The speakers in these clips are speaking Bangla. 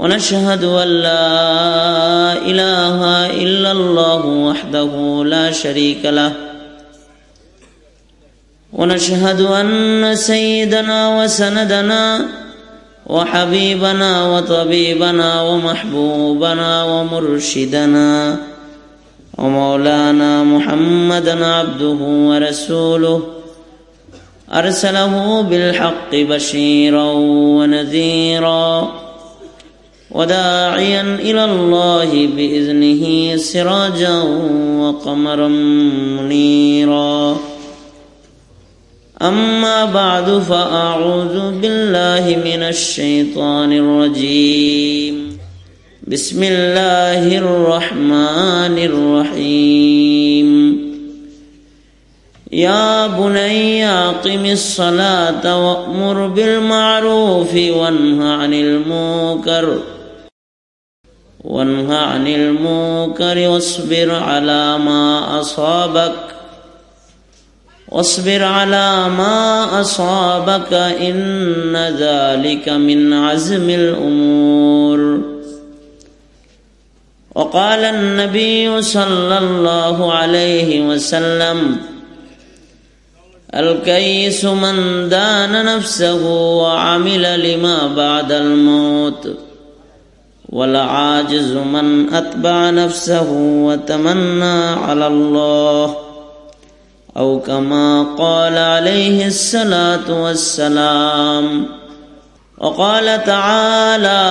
ونشهد أن لا إله إلا الله وحده لا شريك له. ونشهد أن سيدنا وسندنا وحبيبنا وطبيبنا ومحبوبنا ومرشدنا ومولانا محمدا عبده ورسوله. أرسله بالحق بشيرا ونذيرا. وداعيا إلى الله بإذنه سراجا وقمرا منيرا. أما بعد فأعوذ بالله من الشيطان الرجيم. بسم الله الرحمن الرحيم. يا بني أقم الصلاة وأمر بالمعروف وانه عن المنكر. وانه عن المنكر واصبر على ما أصابك. واصبر على ما أصابك إن ذلك من عزم الأمور. وقال النبي صلى الله عليه وسلم الكيس من دان نفسه وعمل لما بعد الموت. والعاجز من أتبع نفسه وتمنى على الله. أو كما قال عليه الصلاة والسلام وقال تعالى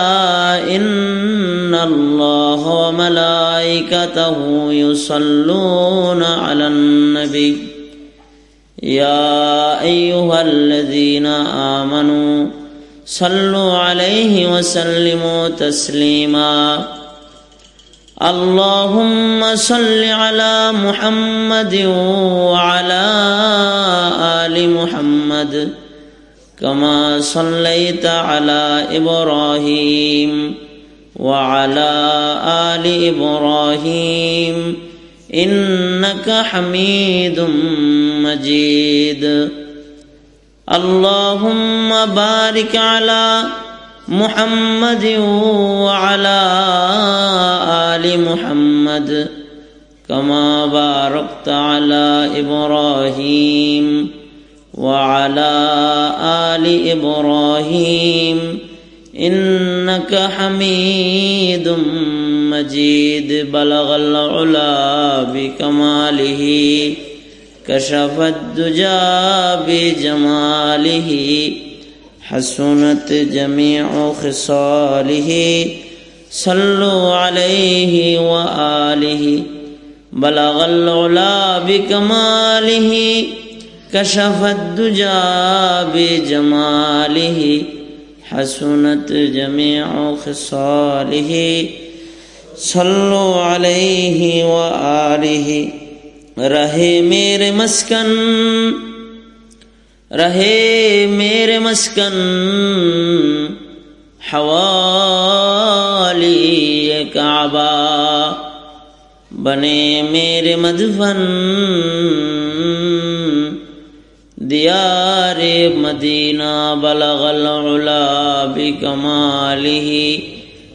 إن الله وملائكته يصلون على النبي. يا أيها الذين آمنوا صلوا عليه وسلموا تسليما. اللهم صل على محمد وعلى آل محمد كما صليت على إبراهيم وعلى آل إبراهيم إنك حميد مجيد. اللهم بارك على محمد وعلى آل محمد كما باركت على إبراهيم وعلى آل إبراهيم إنك حميد مجيد. بلغ العلا بكماله. كشف الدجى بجماله حسنت جميع خصاله. صلوا عليه وآله بلغ العلا بكماله. كشف الدجى بجماله حسنت جميع خصاله. صلوا عليه وآله. رہے میرے مسکن، رہے میرے مسکن حوالی کعبہ، بنے میرے مدفن، دیار مدینہ، بلغ العلا بکمالہ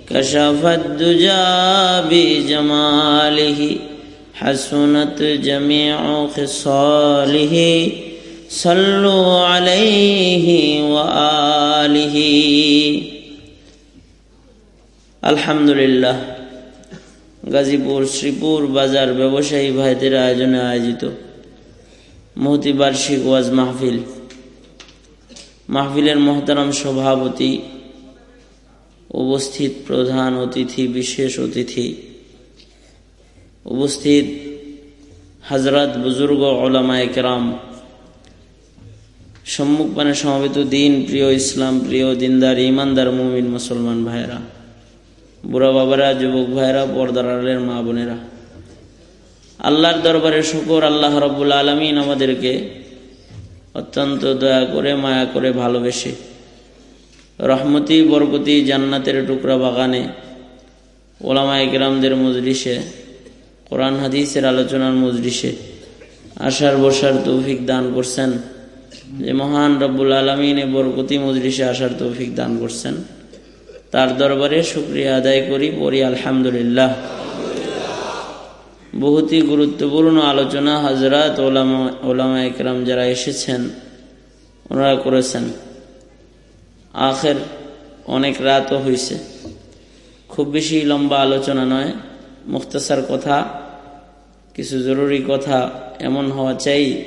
کشف الدجا بجمالہ حسنت جميع خصاله صلوا عليه وآله আলহামদুলিল্লাহ গাজীপুর শ্রীপুর বাজার ব্যবসায়ী ভাইদের আয়োজনে আয়োজিত মহতি বার্ষিক ওয়াজ মাহফিল মাহফিলের মহতারাম সভাপতি উপস্থিত প্রধান অতিথি বিশেষ অতিথি উপস্থিত হজরত বুজুর্গ ওলামায় কেরাম, সম্মুখপানে সমবেত দিন প্রিয় ইসলাম, প্রিয় দিনদার ইমানদার মুমিন মুসলমান ভাইরা বুড়া বাবারা, যুবক ভাইরা পর্দার আলের মা বোনেরা, আল্লাহর দরবারে শুকর, আল্লাহ রব্বুল আলমিন আমাদেরকে অত্যন্ত দয়া করে, মায়া করে ভালোবেসে রহমতি, বরকতি জান্নাতের টুকরা বাগানে ওলামা একরামদের মজলিসে কোরআন, হাদিসের আলোচনার মজলিসে আসার বসার তৌফিক দান করছেন যে মহান রব্বুল আলমিনে বরকতি মজলিসে আসার তৌফিক দান করছেন। তার দরবারে শুক্রিয়া আদায় করি, পড়ি আলহামদুলিল্লাহ। বহুতই গুরুত্বপূর্ণ আলোচনা হজরত ওলামা একরাম যারা এসেছেন, ওনারা করেছেন। আখের অনেক রাতও হয়েছে খুব বেশি লম্বা আলোচনা নয়, মুখতাসার কথা। কিছু জরুরি কথা এমন হওয়া চাই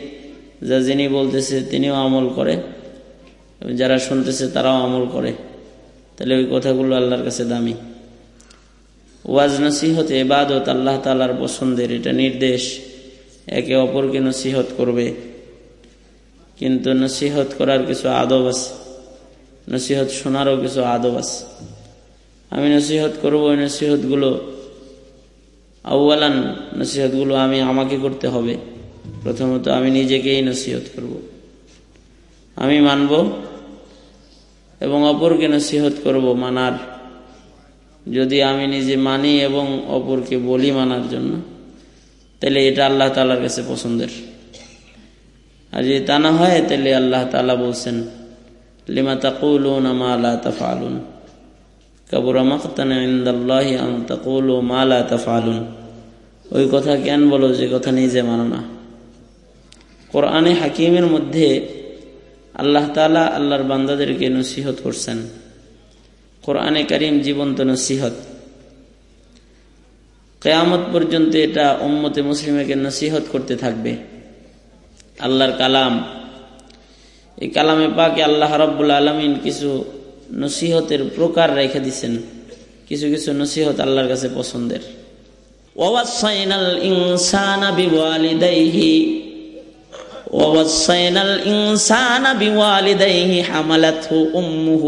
যা যিনি বলতেছে তিনিও আমল করে। যারা শুনতেছে তারাও আমল করে। তাহলে ওই কথাগুলো আল্লাহর কাছে দামি। ওয়াজ নসিহত এবাদত আল্লাহ তালার পছন্দের, এটা নির্দেশ। একে অপরকে নসিহত করবে। কিন্তু নসিহত করার কিছু আদব আছে। নসিহত শোনারও কিছু আদব আছে। আমি নসিহত করব ওই নসিহতগুলো আউ্বালান নসিহতগুলো আমি আমাকে করতে হবে। প্রথমত আমি নিজেকেই নসিহত করব। আমি মানব এবং অপরকে নসিহত করব মানার। যদি আমি নিজে মানি এবং অপরকে বলি মানার জন্য, তাহলে এটা আল্লাহ তালার কাছে পছন্দের। আর যদি তা না হয়, তাহলে আল্লাহ তালা বলছেন, লিমা তাকুলুন মা লা তাফআলুন? কাবুরা মাকতান ইনদাল্লাহি আন তাকুলু মা লা তাফআলুন। ওই কথা কেন বলো যে কথা নিজে মানো না। কোরআনে হাকিমের মধ্যে আল্লাহ তালা আল্লাহর বান্দাদেরকে নসিহত করছেন। কোরআনে কারিম জীবন্ত নসিহত। কেয়ামত পর্যন্ত এটা উম্মতে মুসলিমকে নসিহত করতে থাকবে। আল্লাহর কালাম। এই কালামে পাকে আল্লাহ রব্বুল আলমিন কিছু নসিহতের প্রকার রেখে দিছেন। কিছু কিছু নসিহত আল্লাহর কাছে পছন্দের। ওয়াসাইনাল ইনসানা বিওয়ালিদাইহি ووصينا الإنسان بوالديه حملته أمه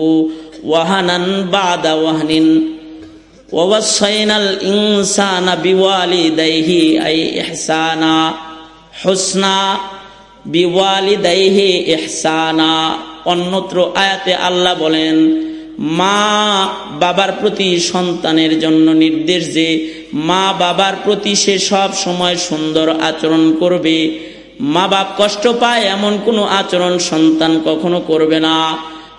وهنا بعد وهن ووصينا الإنسان بوالديه أي إحسانا حسنا বিওয়ালিদাইহি ইহসানা অন্যত্র আয়াতে আল্লাহ বলেন মা বাবার প্রতি সন্তানের জন্য নির্দেশ যে মা বাবার প্রতি সে সব সময় সুন্দর আচরণ করবে। মা বাপ কষ্ট পায় এমন কোনো আচরণ সন্তান কখনো করবে না।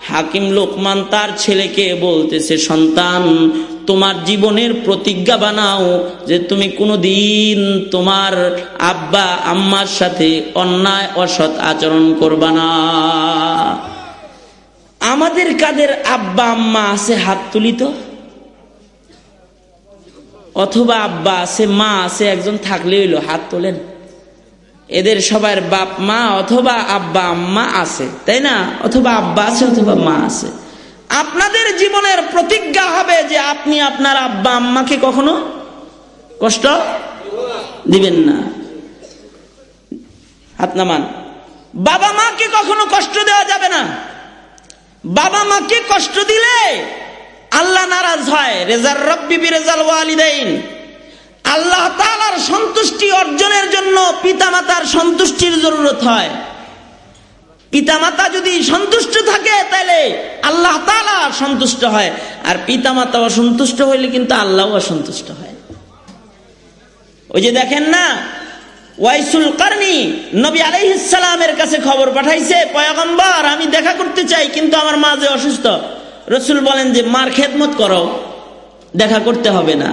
হাকিম লোকমান তার ছেলেকে বলতেছে, সন্তান, তোমার জীবনের প্রতিজ্ঞা বানাও যে তুমি কোনোদিন তোমার আব্বা, আম্মার সাথে অন্যায়, অসৎ আচরণ করবা না। আমাদের কাদের আব্বা আম্মা আছে হাত তুলিত অথবা আব্বা আছে, মা আছে, একজন থাকলে হইল, হাত তোলেন। এদের সবার বাপ মা অথবা আব্বা আম্মা আছে, তাই না? অথবা আব্বা আছে, অথবা মা আছে। আপনাদের জীবনের প্রতিজ্ঞা হবে যে আপনি আপনার আব্বা আম্মাকে কখনো কষ্ট দিবেন না। হাত নামান। বাবা মাকে কখনো কষ্ট দেওয়া যাবে না। বাবা মাকে কষ্ট দিলে? আল্লাহ নারাজ হয়, রেজার রব্বি রেজাল ওয়ালিদাইন। আল্লাহ তালার সন্তুষ্টি অর্জনের জন্য পিতামাতার সন্তুষ্টির জরুরত হয়। পিতামাতা যদি সন্তুষ্ট থাকে, তাহলে আল্লাহ তালা সন্তুষ্ট হয়। আর পিতামাতা অসন্তুষ্ট হইলে কিন্তু আল্লাহ অসন্তুষ্ট হয়। ওই যে দেখেন না ওয়াইসুল নবী কাছে খবর পাঠাইছে আমি দেখা করতে চাই, কিন্তু আমার মা যে অসুস্থ। রসুল বলেন যে, মার খেদমত করো, দেখা করতে হবে না।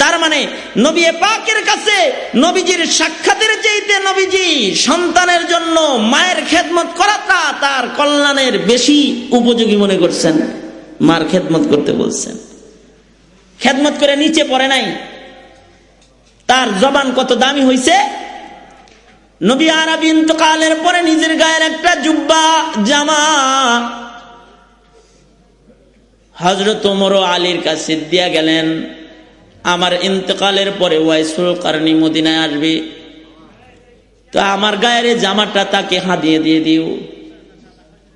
তার মানে নবী পাকের কাছে নবীজির সাক্ষাতের চাইতে নবীজি সন্তানের জন্য মায়ের খেদমত করাটা তার কল্যাণের বেশি উপযোগী মনে করছেন। মার খেদমত করতে বলছেন। খেদমত করে নিচে পড়ে নাই। তার জবান কত দামি হইছে? নবী আরবি ইন্তকালের পরে নিজের গায়ের একটা জুব্বা, জামা। হজরত আলীর কাছে দিয়া গেলেন, আমার ইন্তকালের পরে ওয়াইসুল কারণী মদিনায় আসবে। তো আমার গায়ের জামাটা তাকে হাতিয়ে দিয়ে দিও।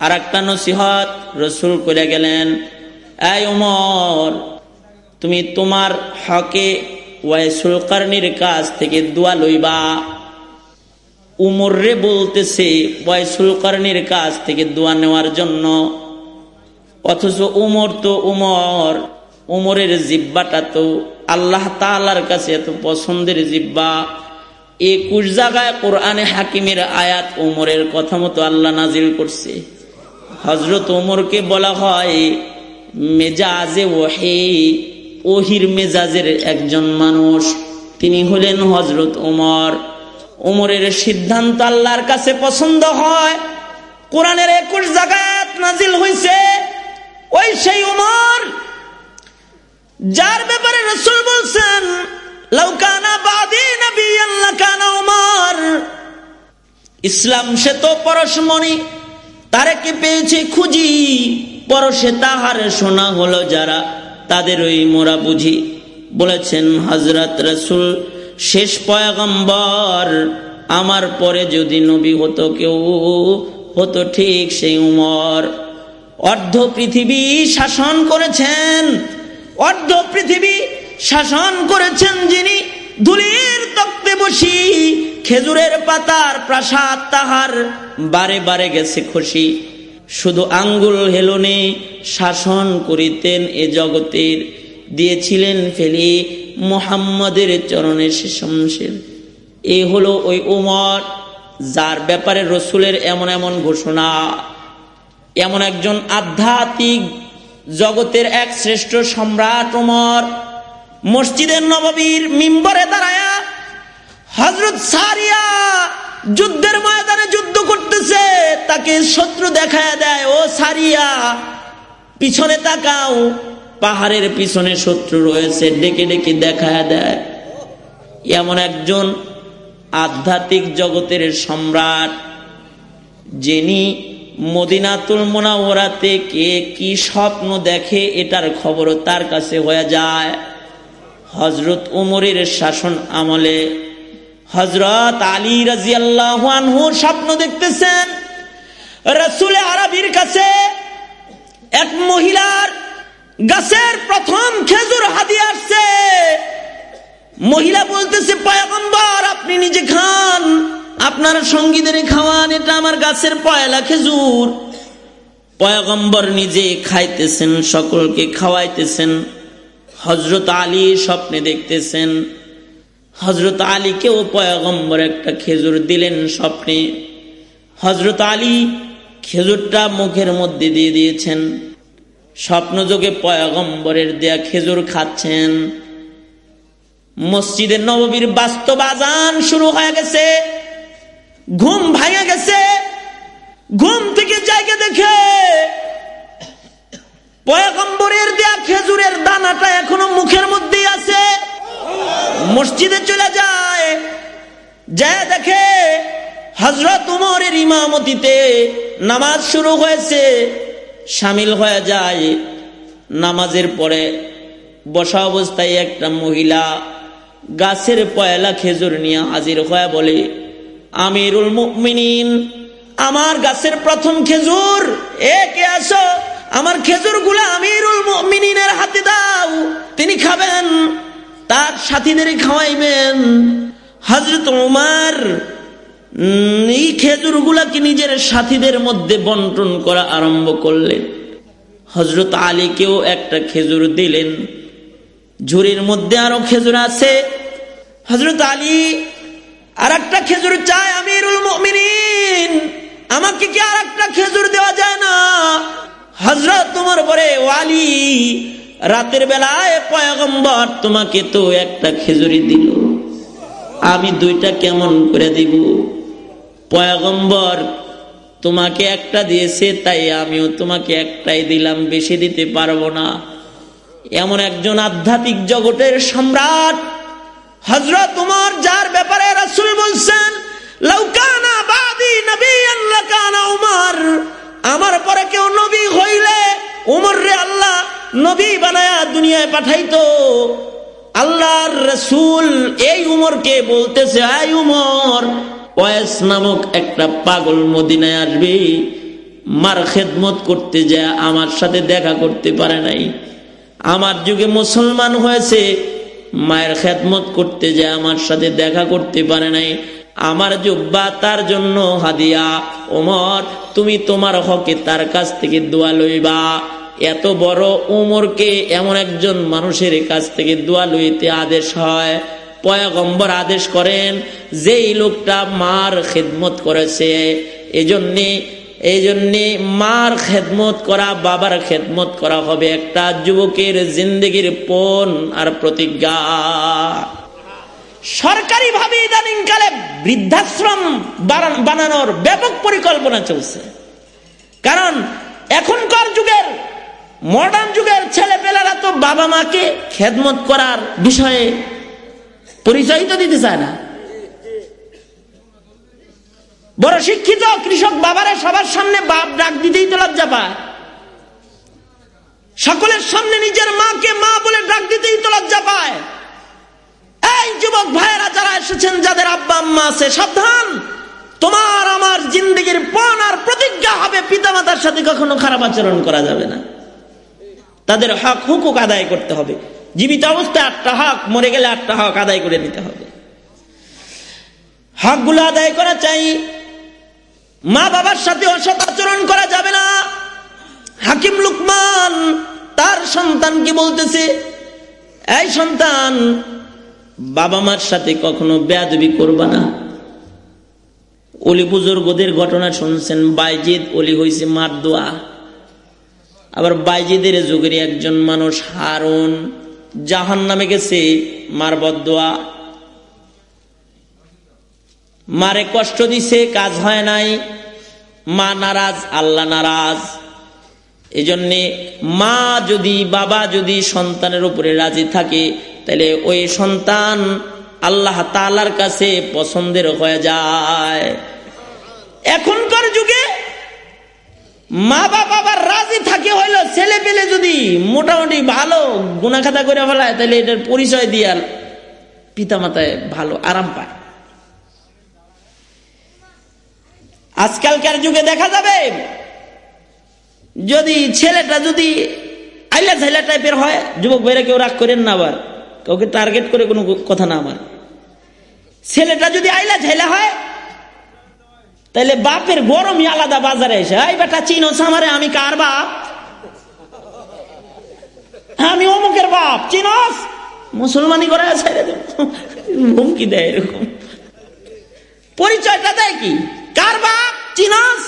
আর একটা নসিহত রসুল করে গেলেন, এই উমর তুমি তোমার হকে ওয়াইসুল কারনির কাছ থেকে দোয়া লইবা। উমর রে বলতেছে, ওয়াইসুল কারনির কাছ থেকে দোয়া নেওয়ার জন্য। অথচ উমর তো উমর, উমরের জিব্বাটা তো আল্লাহ তালার কাছে এত পছন্দের জিব্বা। একুশ জায়গায় কোরআনে হাকিমের আয়াত উমরের কথা মতো আল্লাহ নাজিল করছে। হজরত উমরকে বলা হয়, মেজাজে ওহে, ওহির মেজাজের একজন মানুষ। তিনি হলেন হজরত উমর। উমরের সিদ্ধান্ত আল্লাহর কাছে পছন্দ হয়। কোরআনের একুশ জাগাত নাজিল হয়েছে ওই সেই উমর, যার ব্যাপারে রসুল বলছেন লৌকানা বাদী কানা উমর। ইসলাম সে তো পরশমণি, তারে কে পেয়েছে খুঁজি? পরশে তাহার শোনা হলো যারা তাদের ওই মোরা বুঝি। বলেছেন হজরত রসুল শেষ পয়গম্বর, আমার পরে যদি নবী হতো কেউ, হতো ঠিক সেই উমর। অর্ধ পৃথিবী শাসন করেছেন, অর্ধ পৃথিবী শাসন করেছেন যিনি, ধুলির তক্তে বসি, খেজুরের পাতার প্রাসাদ তাহার বারে বারে গেছে খুশি। শুধু আঙ্গুল হেলনে শাসন করিতেন এ জগতের, দিয়েছিলেন ফেলি মোহাম্মদের চরণে শেষমশের এ হলো ওই উমর, যার ব্যাপারে রসুলের এমন এমন ঘোষণা। এমন একজন আধ্যাত্মিক জগতের এক শ্রেষ্ঠ সম্রাট উমর। মসজিদের নববীর মিম্বরে দাঁড়ায়া হজরত সারিয়া যুদ্ধের ময়দানে যুদ্ধ করতেছে। তাকে শত্রু দেখায় দেয়, ও সারিয়া, পিছনে তাকাও। পাহাড়ের পিছনে শত্রু রয়েছে, ডেকে ডেকে দেখা দেয়। এমন একজন আধ্যাত্মিক জগতের সম্রাট, যিনি মদিনাতুল মোনাওরাতে কে কি স্বপ্ন দেখে এটার খবরও তার কাছে হয়ে যায়। হজরত উমরের শাসন আমলে হজরত আলী রাজিয়াল্লাহ আনহুর স্বপ্ন দেখতেছেন, রসুল আরবির কাছে এক মহিলার গাছের প্রথম খেজুর হাতি আসছে। মহিলা বলতেছে, পয়গম্বর, আপনি নিজে খান। আপনার সঙ্গীদের খাওয়ান, এটা আমার গাছের পয়লা খেজুর। পয়গম্বর নিজে খাইতেছেন, সকলকে খাওয়াইতেছেন। হজরত আলী স্বপ্নে দেখতেছেন। হজরত আলীকেও পয়গম্বর একটা খেজুর দিলেন স্বপ্নে। হজরত আলী খেজুরটা মুখের মধ্যে দিয়ে দিয়েছেন। স্বপ্নযোগে পয়গম্বরের দেয়া খেজুর খাচ্ছেন। মসজিদে নববীর বাস্তব আজান শুরু হয়ে গেছে। ঘুম ভাঙে গেছে। ঘুম থেকে জায়গা দেখে পয়গম্বরের দেয়া খেজুরের দানাটা এখনও মুখের মধ্যেই আছে। মসজিদে চলে যায়। যা দেখে হজরত উমরের ইমামতিতে নামাজ শুরু হয়েছে। সামিল হয়ে যায়। নামাজের পরে বসা অবস্থায় একটা মহিলা গাছের পয়লা খেজুর নিয়ে হাজির হয়ে বলে, আমিরুল মুমিনিন, আমার গাছের প্রথম খেজুর, এ কে আসো আমার খেজুরগুলা আমিরুল মুমিনিনের হাতে দাও, তিনি খাবেন, তার সাথীদের খাওয়াইবেন। হজরত উমার এই খেজুর গুলাকে নিজের সাথীদের মধ্যে বন্টন করা আরম্ভ করলেন হজরত আলীকেও একটা খেজুর দিলেন। ঝুড়ির মধ্যে আরও খেজুর আছে। হজরত আলী আর একটা খেজুর চায়, আমিরুল মমিনিন। আমাকে কি আর একটা খেজুর দেওয়া যায় না? হজরত তোমার পরে ওয়ালি, রাতের বেলায় পয়গম্বর তোমাকে তো একটা খেজুরি দিল। আমি দুইটা কেমন করে দিব? পয়গম্বর, তোমাকে একটা দিয়েছে, তাই আমিও তোমাকে একটাই দিলাম, বেশি দিতে পারব না। এমন একজন আধ্যাত্মিক জগতের সম্রাট হজরত তোমার যার ব্যাপারে রাসুল বলছেন নবী আল্লাহ উমার। আমার পরে কেউ নবী হইলে, উমর রে আল্লাহ নবী বানায়া দুনিয়ায় পাঠাইতো। আল্লাহর রসুল এই উমরকে বলতেছে আই উমর ওয়েস নামক একটা পাগল মদিনায় আসবে, মার খেদমত করতে যায়, আমার সাথে দেখা করতে পারে নাই। আমার যুগে মুসলমান হয়েছে, মায়ের খেদমত করতে যে আমার সাথে দেখা করতে পারে নাই। আমার জুব্বা তার জন্য হাদিয়া, ওমর, তুমি তোমার হকে তার কাছ থেকে দোয়া লইবা। এত বড় উমরকে এমন একজন মানুষের কাছ থেকে দোয়া লইতে আদেশ হয়। পয়াগম্বর আদেশ করেন, যেই লোকটা মার খেদমত করেছে, এজন্যে এই জন্যে মার খেদমত করা, বাবার খেদমত করা হবে একটা যুবকের জিন্দগির পণ আর প্রতিজ্ঞা। সরকারি ভাবে ইদানিংকালে বৃদ্ধাশ্রম বানানোর ব্যাপক পরিকল্পনা চলছে। কারণ এখনকার যুগের মডার্ন যুগের ছেলে পেলারা তো বাবা মাকে খেদমত করার বিষয়ে পরিচয় তো দিতে চায় না। বড় শিক্ষিত কৃষক বাবারে সবার সামনে বাপ ডাক দিতেই তো লজ্জা পায়। সকলের সামনে নিজের মাকে মা বলে ডাক দিতেই তো লজ্জা পায়। এই যুবক ভাইয়েরা যারা এসেছেন, যাদের আব্বা আম্মা আছে, সাবধান। তোমার আমার জিন্দগির পণ আর প্রতিজ্ঞা হবে পিতামাতার সাথে কখনো খারাপ আচরণ করা যাবে না। তাদের হক হুকুক আদায় করতে হবে। জীবিত অবস্থায় আটটা হক, মরে গেলে আটটা হক আদায় করে নিতে হবে। হকগুলো আদায় করা চাই। মা বাবার সাথে অসৎ আচরণ করা যাবে না। হাকিম লুকমান, তার সন্তানকে বলতেছে? এই সন্তান বাবা মার সাথে কখনো বেয়াদবি করবা না। অলি বুজুর্গদের ঘটনা শুনছেন, বাইজিদ অলি হয়েছে মার দোয়া। আবার বাইজিদের যুগের একজন মানুষ হারুন জাহান নামে গেছে, মার বদোয়া মারে কষ্ট দিছে, কাজ হয় নাই। মা নারাজ, আল্লাহ নারাজ। এই জন্যে মা যদি, বাবা যদি সন্তানের উপরে রাজি থাকে, তাহলে ওই সন্তান আল্লাহ তালার কাছে পছন্দের হয়ে যায়। এখনকার যুগে মা বাবা আবার রাজি থাকে হইল ছেলে পেলে যদি মোটামুটি ভালো গুণাখাতা করে ফেলায়, তাহলে এটার পরিচয় দিয়ে পিতা মাতায় ভালো আরাম পায়। আজকালকার যুগে দেখা যাবে, যদি ছেলেটা যদি আইলা ঝাইলা টাইপের হয়, যুবক ভাইরা কেউ রাগ করেন না আবার, কাউকে টার্গেট করে কোনো কথা না আমার। ছেলেটা যদি আইলা ঝাইলা হয় তাহলে বাপের গরমই আলাদা বাজারে এসে, এই বেটা চিনোস আমারে আমি কার বাপ? আমি অমুকের বাপ, চিনস? মুসলমানি করে ছেড়ে দেব হুমকি দেয় এরকম। পরিচয়টা দেয় কি? কার বাপ? চিনস?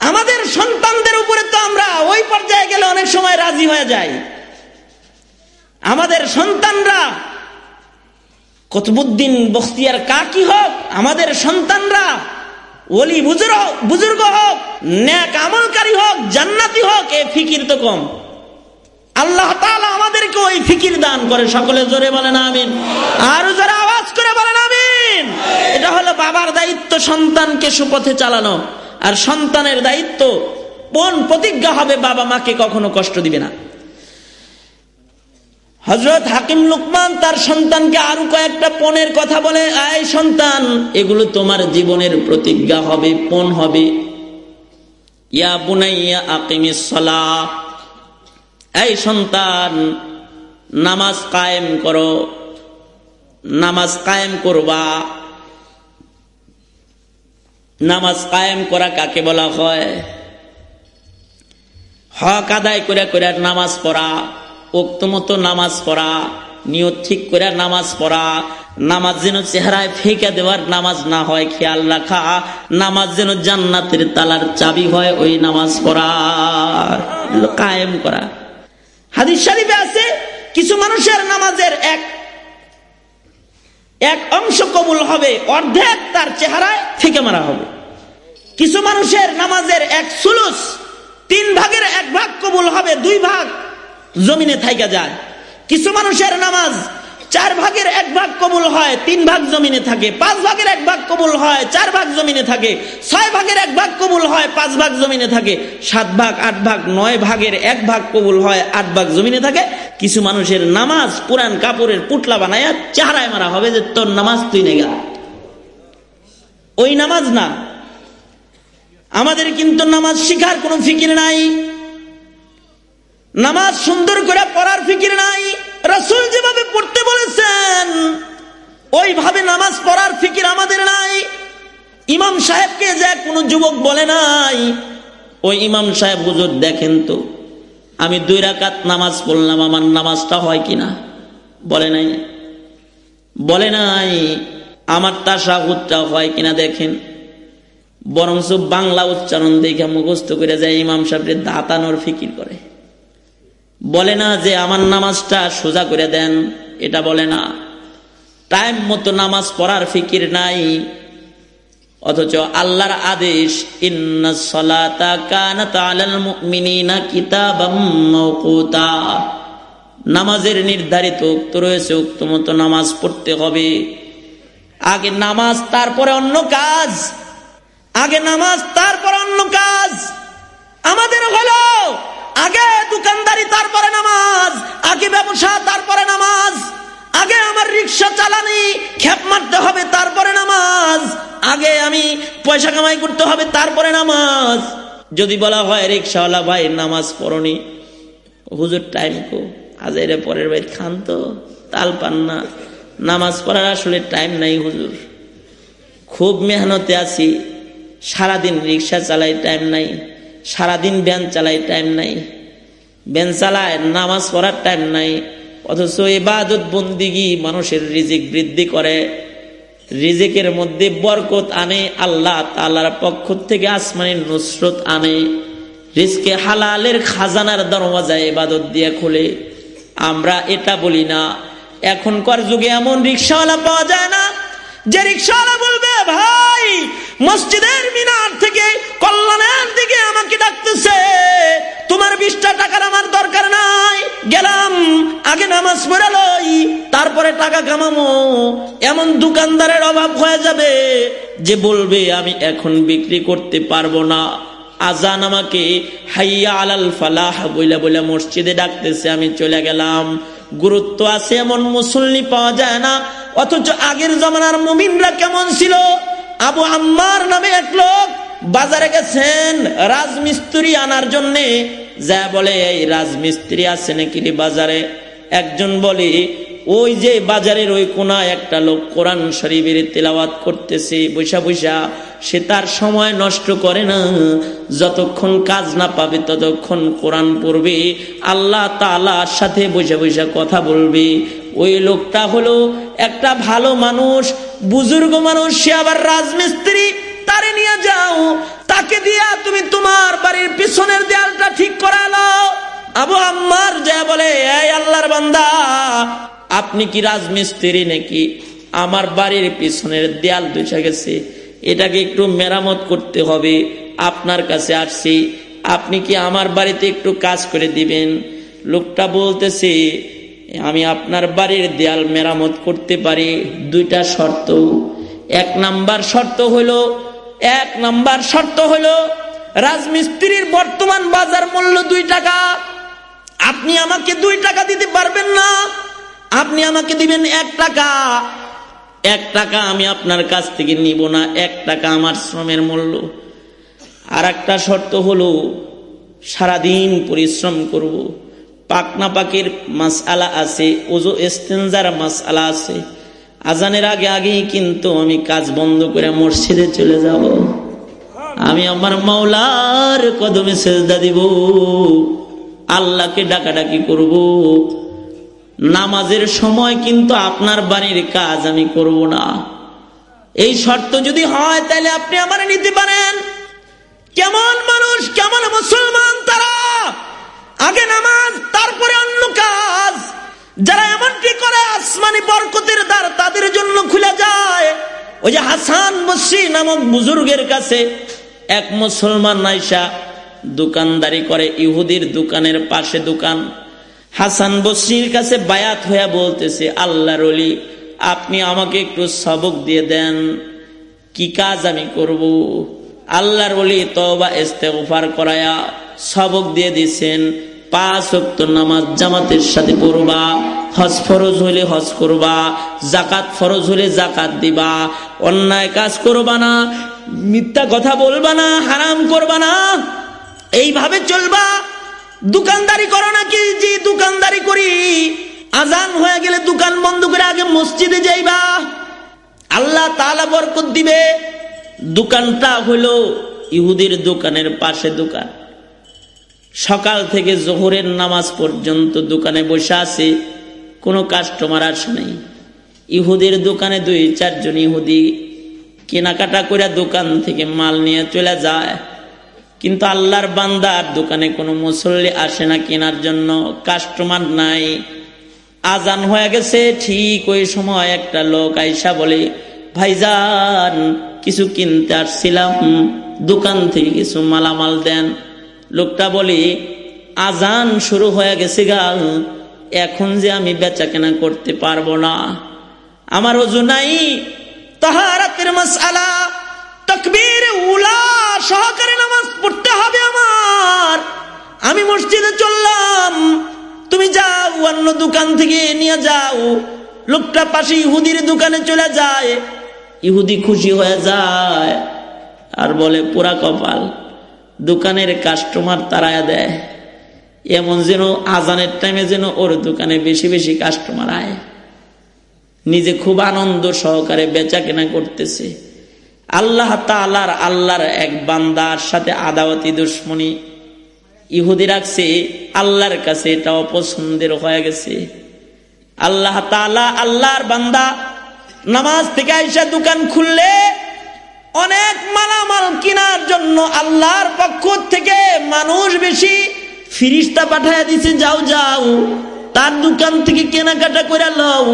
আমাদের সন্তানদের উপরে তো আমরা ওই পর্যায়ে গেলে অনেক সময় রাজি হয়ে যাই। আমাদের সন্তানরা কতবুদ্দিন বখতিয়ার কাকি হোক? আমাদের সন্তানরা ওলি বুজুর্গ হোক, ন্যাক আমলকারী হোক, জান্নাতি হোক, এ ফিকির তো কম। আল্লাহ আমাদেরকে ওই ফিকির দান করে। সকলে জোরে বলেন আমিন। আরও জোরে আওয়াজ করে বলেন আমিন। এটা হলো বাবার দায়িত্ব সন্তানকে সুপথে চালানো। আর সন্তানের দায়িত্ব কোন প্রতিজ্ঞা হবে বাবা মাকে কখনো কষ্ট দিবে না। হজরত হাকিম লুকমান তার সন্তানকে আরও কয়েকটা পণের কথা বলে আয় সন্তান, এগুলো তোমার জীবনের প্রতিজ্ঞা হবে, পণ হবে। ইয়া বুনাইয়া আকিমিস সালাহ। এই সন্তান, নামাজ কায়েম করো, নামাজ কায়েম করবা। নামাজ কায়েম করা কাকে বলা হয়? হক আদায় করে করে নামাজ পড়া। উক্ত মতো নামাজ পড়া, নিয়ত ঠিক করে নামাজ পড়া, নামাজ যেন চেহারায় ফেঁকে দেওয়ার নামাজ না হয়, খেয়াল রাখা, নামাজ যেন জান্নাতের তালার চাবি হয়, ওই নামাজ পড়া। কায়েম করা। হাদিস শরীফে আছে, কিছু মানুষের নামাজের এক এক অংশ কবুল হবে, অর্ধেক তার চেহারায় থেকে মারা হবে। কিছু মানুষের নামাজের এক সুলুস, তিন ভাগের এক ভাগ কবুল হবে, দুই ভাগ জমিনে থাইকা যায়। কিছু মানুষের নামাজ চার ভাগের এক ভাগ কবুল হয়, তিন ভাগ জমিনে থাকে। পাঁচ ভাগের এক ভাগ কবুল হয়, চার ভাগ জমিনে থাকে। ছয় ভাগের এক ভাগ কবুল হয়, পাঁচ ভাগ জমিনে থাকে। সাত ভাগ, আট ভাগ, নয় ভাগের এক ভাগ কবুল হয়, আট ভাগ জমিনে থাকে। কিছু মানুষের নামাজ পুরান কাপড়ের পুটলা বানায় চেহারায় মারা হবে যে, তোর নামাজ তুই নেগা ওই নামাজ না। আমাদের কিন্তু নামাজ শিখার কোনো ফিকির নাই। নামাজ সুন্দর করে পড়ার ফিকির নাই। রসুল যেভাবে পড়তে বলেছেন, ওইভাবে নামাজ পড়ার ফিকির আমাদের নাই। ইমাম সাহেবকে যে কোনো যুবক বলে নাই, ওই ইমাম সাহেব হুজুর, দেখেন তো, আমি দুই রাকাত নামাজ পড়লাম, আমার নামাজটা হয় কিনা? বলে নাই। বলে নাই, আমার তাসাহুদটা হয় কিনা দেখেন। বরঞ্চ বাংলা উচ্চারণ দেখে মুখস্থ করে যায় ইমাম সাহেবের দাঁতানোর ফিকির করে। বলে না যে আমার নামাজটা সোজা করে দেন, এটা বলে না। টাইম মতো নামাজ পড়ার ফিকির নাই, অথচ আল্লাহর আদেশ নামাজের নির্ধারিত উক্ত রয়েছে, উক্ত মতো নামাজ পড়তে হবে। আগে নামাজ, তারপরে অন্য কাজ। আগে নামাজ, তারপর অন্য কাজ। আমাদের হলো আগে দোকানদারি, তারপরে নামাজ। আগে ব্যবসা, তারপরে নামাজ। আগে আমার রিক্সা চালানি খেপ মারতে হবে, তারপরে নামাজ। আগে আমি পয়সা কামাই করতে হবে, তারপরে নামাজ। যদি বলা হয়, রিক্সাওয়ালা ভাই, নামাজ পড়নি। হুজুর, টাইম কো? আজ এর পরের ভাই খান তো, তাল পান না। নামাজ পড়ার আসলে টাইম নাই হুজুর। খুব মেহনতে আছি, সারাদিন রিক্সা চালাই, টাইম নাই। সারাদিন ব্যান চালাই টাইম নাই। ব্যান চালায়, নামাজ পড়ার টাইম নাই। অথচ এবাদত বন্দিগি মানুষের রিজিক বৃদ্ধি করে। রিজিকের মধ্যে বরকত আনে, আল্লাহ তাল্লার পক্ষ থেকে আসমানের নুসরত আনে। রিজকে হালালের খাজানার দরওয়াজা এবাদত দিয়ে খোলে। আমরা এটা বলি না, এখনকার যুগে এমন রিক্সাওয়ালা পাওয়া যায় না, যে রিক্সাওয়ালা বলবে, ভাই মসজিদের মিনার থেকে কল্যাণের দিকে আমাকে ডাকতেছে। তোমার বিশটা টাকার আমার দরকার নাই। গেলাম, আগে নামাজ পড়ে লই, তারপরে টাকা কামামো। এমন দোকানদারের অভাব হয়ে যাবে যে বলবে, আমি এখন বিক্রি করতে পারব না। আজান আমাকে, হাইয়া আলাল ফালাহ বইলা বইলা মসজিদে ডাকতেছে, আমি চলে গেলাম। গুরুত্ব আছে, এমন মুসল্লি পাওয়া যায় না। অথচ আগের জমানার মুমিনরা কেমন ছিল? আবু আম্মার নামে এক লোক বাজারে গেছেন, রাজমিস্ত্রি আনার জন্যে। যা বলে, এই রাজমিস্ত্রি আছে নাকি বাজারে? একজন বলে, ওই যে বাজারের ওই কোনায় একটা লোক কোরআন শরীফের তেলাওয়াত করতেছে, বৈশা বৈশা, সে তার সময় নষ্ট করে না। যতক্ষণ কাজ না পাবে, ততক্ষণ কোরআন পড়বে, আল্লাহ তালার সাথে বৈশা বৈশা কথা বলবে। ওই লোকটা হলো একটা ভালো মানুষ বুজুর্গ মানুষ, সে আবার রাজমিস্ত্রি, তারে নিয়ে যাও। তাকে দিয়া তুমি তোমার বাড়ির পিছনের দেয়ালটা ঠিক করালো আবু আম্মার যা বলে, এই আল্লাহর বান্দা, আপনি কি রাজমিস্ত্রি নাকি? আমার বাড়ির পিছনের দেয়াল দুইসা গেছে। এটাকে একটু মেরামত করতে হবে। আপনার কাছে আসছি। আপনি কি আমার বাড়িতে একটু কাজ করে দিবেন? লোকটা বলতেছে আমি আপনার বাড়ির দেয়াল মেরামত করতে পারি। দুইটা শর্ত। এক নাম্বার শর্ত হলো, এক নাম্বার শর্ত হলো, রাজমিস্ত্রির বর্তমান বাজার মূল্য দুই টাকা। আপনি আমাকে দুই টাকা দিতে পারবেন না। আপনি আমাকে দিবেন এক টাকা। এক টাকা আমি আপনার কাছ থেকে নিব না, এক টাকা আমার শ্রমের মূল্য। আর একটা শর্ত হলো, সারাদিন পরিশ্রম করব। পাকনা পাকের মাস আলা আছে ওজো এস্তেঞ্জার মাস আলা আছে। আজানের আগে আগেই কিন্তু আমি কাজ বন্ধ করে মসজিদে চলে যাব। আমি আমার মাওলার কদমে সেজদা দিব। আল্লাহকে ডাকাডাকি করব। নামাজের সময় কিন্তু আপনার বাড়ির কাজ আমি করব না। এই শর্ত যদি হয়, তাহলে আপনি আমার নিতে পারেন। কেমন মানুষ, কেমন মুসলমান তারা আগে নামাজ, তারপরে অন্য কাজ। যারা এমনটি করে, আসমানি বরকতের দ্বার তাদের জন্য খুলে যায়। ওই যে হাসান বসি নামক বুজুর্গের কাছে এক মুসলমান নাইসা দোকানদারি করে, ইহুদির দোকানের পাশে দোকান। হাসান বসির কাছে বায়াত হইয়া বলতেছে, আল্লাহর অলি আপনি আমাকে একটু সবক দিয়ে দেন। কি কাজ আমি করব? আল্লাহর অলি তবা ইস্তেগফার করায়া সবক দিয়ে দিছেন। পাঁচ অক্ত নামাজ জামাতের সাথে পড়বা, হজ ফরজ হইলে হজ করবা জাকাত ফরজ হলে জাকাত দিবা, অন্যায় কাজ করবা না, মিথ্যা কথা বলবা না, হারাম করবা না, এইভাবে চলবা। দোকানদারি করো নাকি যে দোকানদারি করি। আজান হয়ে গেলে দোকান বন্ধ করে আগে মসজিদে যাইবা। আল্লাহ তালা বরকত দিবে। দোকানটা হইল ইহুদির দোকানের পাশে দোকান। সকাল থেকে জোহরের নামাজ পর্যন্ত দোকানে বসে আছে, কোনো কাস্টমার আসে নাই। ইহুদির দোকানে দুই, চারজন ইহুদি কেনাকাটা করে দোকান থেকে মাল নিয়ে চলে যায়। কিন্তু আল্লাহর বান্দার দোকানে কোনো মুসল্লি আসে না কেনার জন্য কাস্টমার নাই। আজান হয়ে গেছে, ঠিক ওই সময় একটা লোক আইসা বলে, ভাইজান, কিছু কিনতে আসছিলাম, দোকান থেকে কিছু মালামাল দেন। লোকটা বলি, আজান শুরু হয়ে গেছে গাল এখন যে আমি বেচা কেনা করতে পারব না। আমার অজু নাই, তাহারাতের মাসালা তকবীর উলা সহকারে নামাজ পড়তে হবে আমার। আমি মসজিদে চললাম, তুমি যাও, অন্য দোকান থেকে নিয়ে যাও। লোকটা পাশে ইহুদির দোকানে চলে যায়, ইহুদি খুশি হয়ে যায়, আর বলে পুরা কপাল। দোকানের কাস্টমার তারায় দেয়। এমন যেন আজানের টাইমে যেন ওর দোকানে বেশি বেশি কাস্টমার আয়। নিজে খুব আনন্দ সহকারে বেচা কেনা করতেছে। আল্লাহ তালার আল্লাহর এক বান্দার সাথে আদাওয়াতি দুশ্মনী। ইহুদি রাখছে, আল্লাহর কাছে এটা অপছন্দের হয়ে গেছে। আল্লাহ তালা আল্লাহর বান্দা, নামাজ থেকে আইসা দোকান খুললে অনেক মালামাল কেনার জন্য আল্লাহর পক্ষ থেকে মানুষ বেশি ফিরিস্তা পাঠায় দিছে, যাও যাও, তার দোকান থেকে কেনাকাটা করে লও।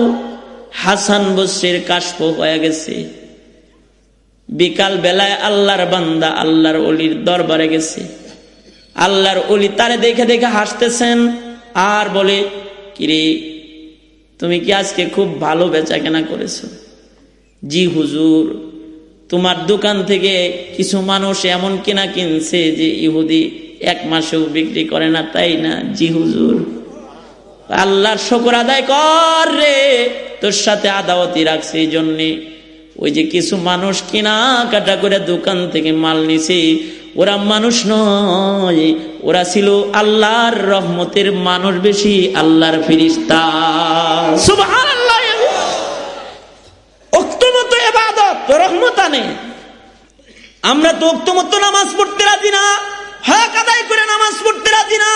হাসান বসের কাশপ হয়ে গেছে। বিকাল বেলায় আল্লাহর বান্দা আল্লাহর অলির দরবারে গেছে। আল্লাহর অলি তারে দেখে দেখে হাসতেছেন, আর বলে, কিরে, তুমি কি আজকে খুব ভালো বেচা কেনা করেছ? জি, হুজুর। তোমার দোকান থেকে কিছু মানুষ এমন কিনা কিনছে যে ইহুদি এক মাসেও বিক্রি করে না, তাই না? জি হুজুর। আল্লাহর শকর আদায় কর রে, তোর সাথে আদাওয়াতি রাখছে এই জন্যে। ওই যে কিছু মানুষ কিনা কাটা করে দোকান থেকে মাল নিছে, ওরা মানুষ নয়, ওরা ছিল আল্লাহর রহমতের মানুষ বেশি, আল্লাহর ফিরিস্তা অক্তমত এবাদত আমরা তো অক্তমত নামাজ পড়তে রাজি না। হক আদায় করে নামাজ পড়তে রাজি না।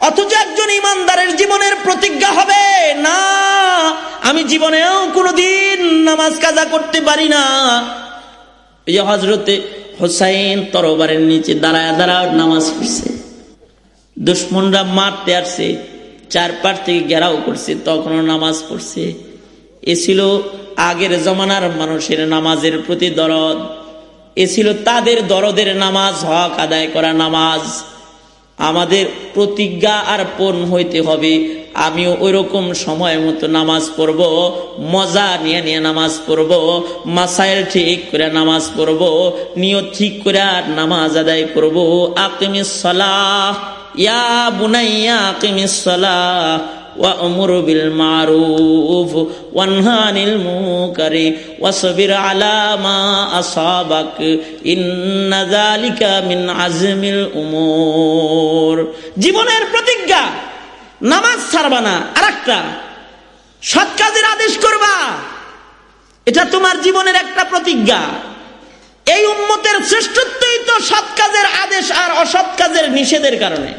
অথচ একজন ইমানদারের জীবনের প্রতিজ্ঞা হবে, না, আমি জীবনেও কোনোদিন নামাজ কাজা করতে পারি না। এই হজরতে হোসাইন তরবারের নিচে দাঁড়ায় দাঁড়ায় নামাজ পড়ছে। দুশ্মনরা মারতে আসছে, চারপাশ থেকে ঘেরাও করছে, তখনও নামাজ পড়ছে। এ ছিল আগের জমানার মানুষের নামাজের প্রতি দরদ। এ ছিল তাদের দরদের নামাজ, হক আদায় করা নামাজ। আমাদের প্রতিজ্ঞা আর পণ হইতে হবে। আমিও ওই রকম সময় মতো নামাজ পড়ব, মজা নিয়ে নিয়ে নামাজ পড়ব, মাসাইল ঠিক করে নামাজ পড়ব, নিয়ত ঠিক করে নামাজ আদায় করব। আকিমিস সলাহ, ইয়া বুনাইয়া আকিমিস সলাহ। وأمر بالمعروف وانهى عن المنكر واصبر على ما أصابك إن ذلك من عزم الأمور জীবনের প্রতিজ্ঞা নামাজ ছাড়বা না আর একটা সৎ কাজের আদেশ করবা এটা তোমার জীবনের একটা প্রতিজ্ঞা এই উম্মতের শ্রেষ্ঠত্বই তো সৎ কাজের আদেশ আর অসৎ কাজের নিষেধের কারণে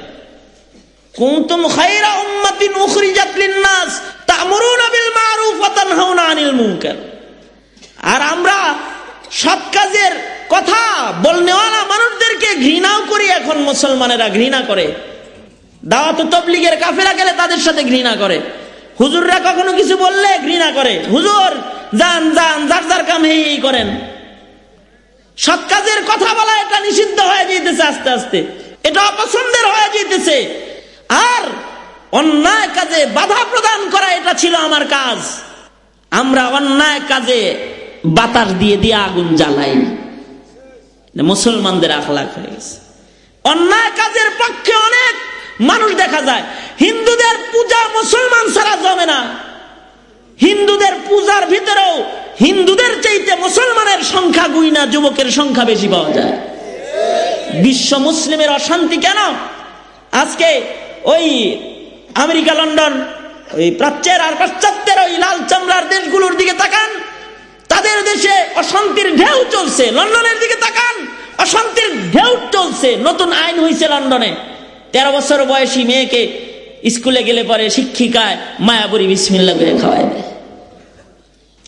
কুনতুম খায়রা উম্মাতিন উখরিজাত লিন-নাস তা'মুরুনা বিল মা'রুফ আনিল মুনকার। আর আমরা সৎ কাজের কথা বলনেওয়ালা মানুষদেরকে ঘৃণাও করি, এখন মুসলমানেরা ঘৃণা করে। দাওয়াত তবলিগের কাফেরা গেলে তাদের সাথে ঘৃণা করে। হুজুররা কখনো কিছু বললে ঘৃণা করে। হুজুর, যান যান, যার যার কাম এই করেন। সৎ কাজের কথা বলা এটা নিষিদ্ধ হয়ে যেতেছে আস্তে আস্তে। এটা অপছন্দের হয়ে যেতেছে আর অন্যায় কাজে বাধা প্রদান করা, এটা ছিল আমার কাজ। আমরা অন্যায় কাজে বাতাস দিয়ে দিয়ে আগুন জ্বালাই। মুসলমানদের আখলাখ হয়ে গেছে। অন্যায় কাজের পক্ষে অনেক মানুষ দেখা যায়। হিন্দুদের পূজা মুসলমান ছাড়া জমে না। হিন্দুদের পূজার ভিতরেও হিন্দুদের চাইতে মুসলমানের সংখ্যা গুই না, যুবকের সংখ্যা বেশি পাওয়া যায়। বিশ্ব মুসলিমের অশান্তি কেন? আজকে ওই আমেরিকা, লন্ডন, ওই প্রাচ্যের আর পাশ্চাত্যের ওই লাল চামড়ার দেশগুলোর দিকে তাকান। তাদের দেশে অশান্তির ঢেউ চলছে, লন্ডনের দিকে তাকান। অশান্তির ঢেউ চলছে, নতুন আইন হয়েছে লন্ডনে। তেরো বছর বয়সী মেয়েকে স্কুলে গেলে পরে শিক্ষিকায় মায়াবরী বিসমিল্লা করে খাওয়ায়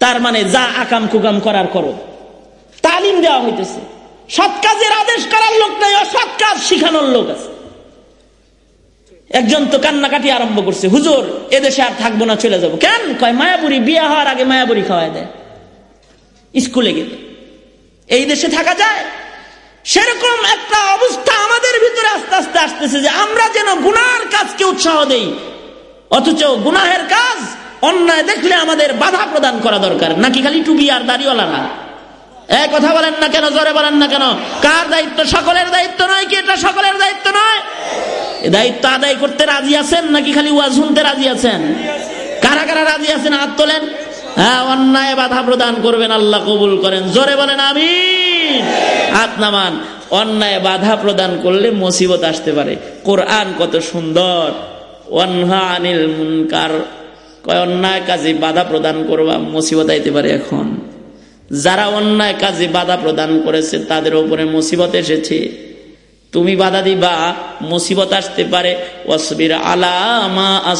তার মানে যা আকাম কুকাম করার করো। তালিম দেওয়া হইতেছে। সৎ কাজের আদেশ করার লোক নাই, অসৎ কাজ শিখানোর লোক আছে। একজন তো কান্নাকাটি আরম্ভ করছে, হুজুর, এদেশে আর থাকব না, চলে যাব। কেন? কয় মায়াবুরি বিয়ে হওয়ার আগে মায়াবুরি খাওয়ায় দেয়। স্কুলে গেলে। এই দেশে থাকা যায়? সেরকম একটা অবস্থা আমাদের ভিতরে আস্তে আস্তে আসতেছে যে আমরা যেন গুনার কাজকে উৎসাহ দেই। অথচ গুনাহের কাজ অন্যায় দেখলে আমাদের বাধা প্রদান করা দরকার। নাকি খালি টুবি আর দাড়িওয়ালা না? এক কথা বলেন না কেন, জোরে বলেন না কেন? কার দায়িত্ব? সকলের দায়িত্ব নয় কি? এটা সকলের দায়িত্ব নয়? দায়িত্ব আদায় করতে রাজি আছেন নাকি খালি ওয়াজ শুনতে রাজি আছেন? কারা কারা রাজি আছেন? হাত তোলেন। হ্যাঁ অন্যায় বাধা প্রদান করবেন, আল্লাহ কবুল করেন। জোরে বলেন আমি হাত নামান। অন্যায় বাধা প্রদান করলে মুসিবত আসতে পারে। কোরআন কত সুন্দর। অন্যায় কাজে বাধা প্রদান করবা, মুসিবত আইতে পারে এখন। যারা অন্যায় কাজে বাধা প্রদান করেছে, তাদের উপরে মুসিবত এসেছে। তুমি বাধা দিবা, মুসিবত আসতে পারে। অসবির আলামা